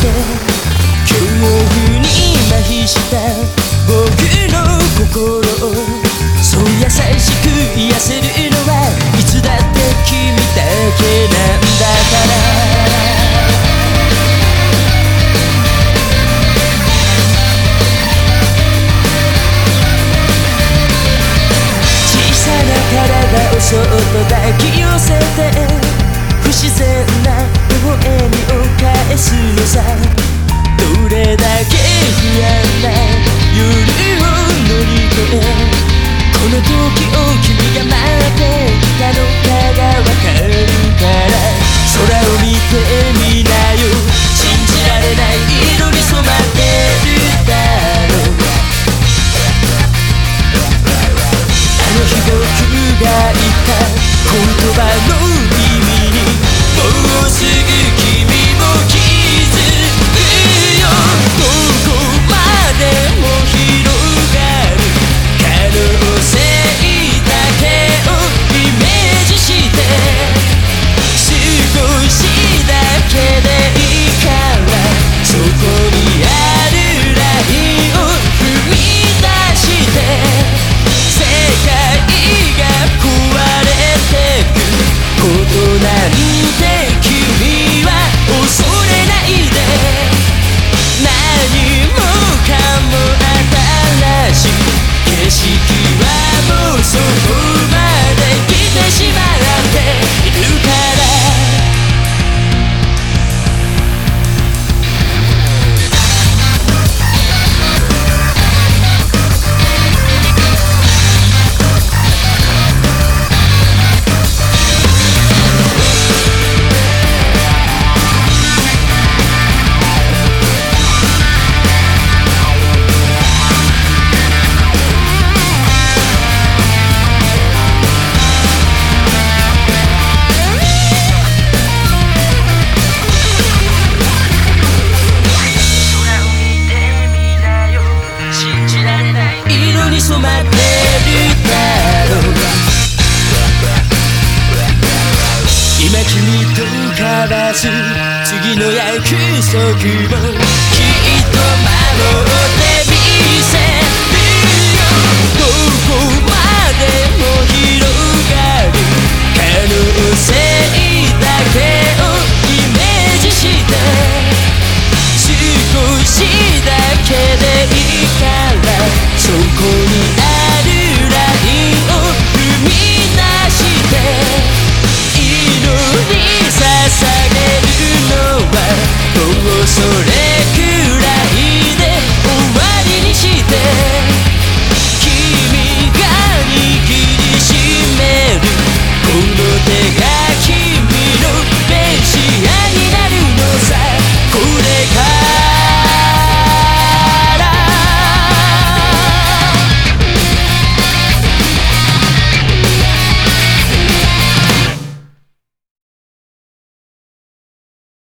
て恐怖に麻痺した僕の心そう優しく癒せるのはいつだって君だけなんだから。小さな体をそっと抱き寄せて描いた。言葉の君と交わす次の約束もきっと守る。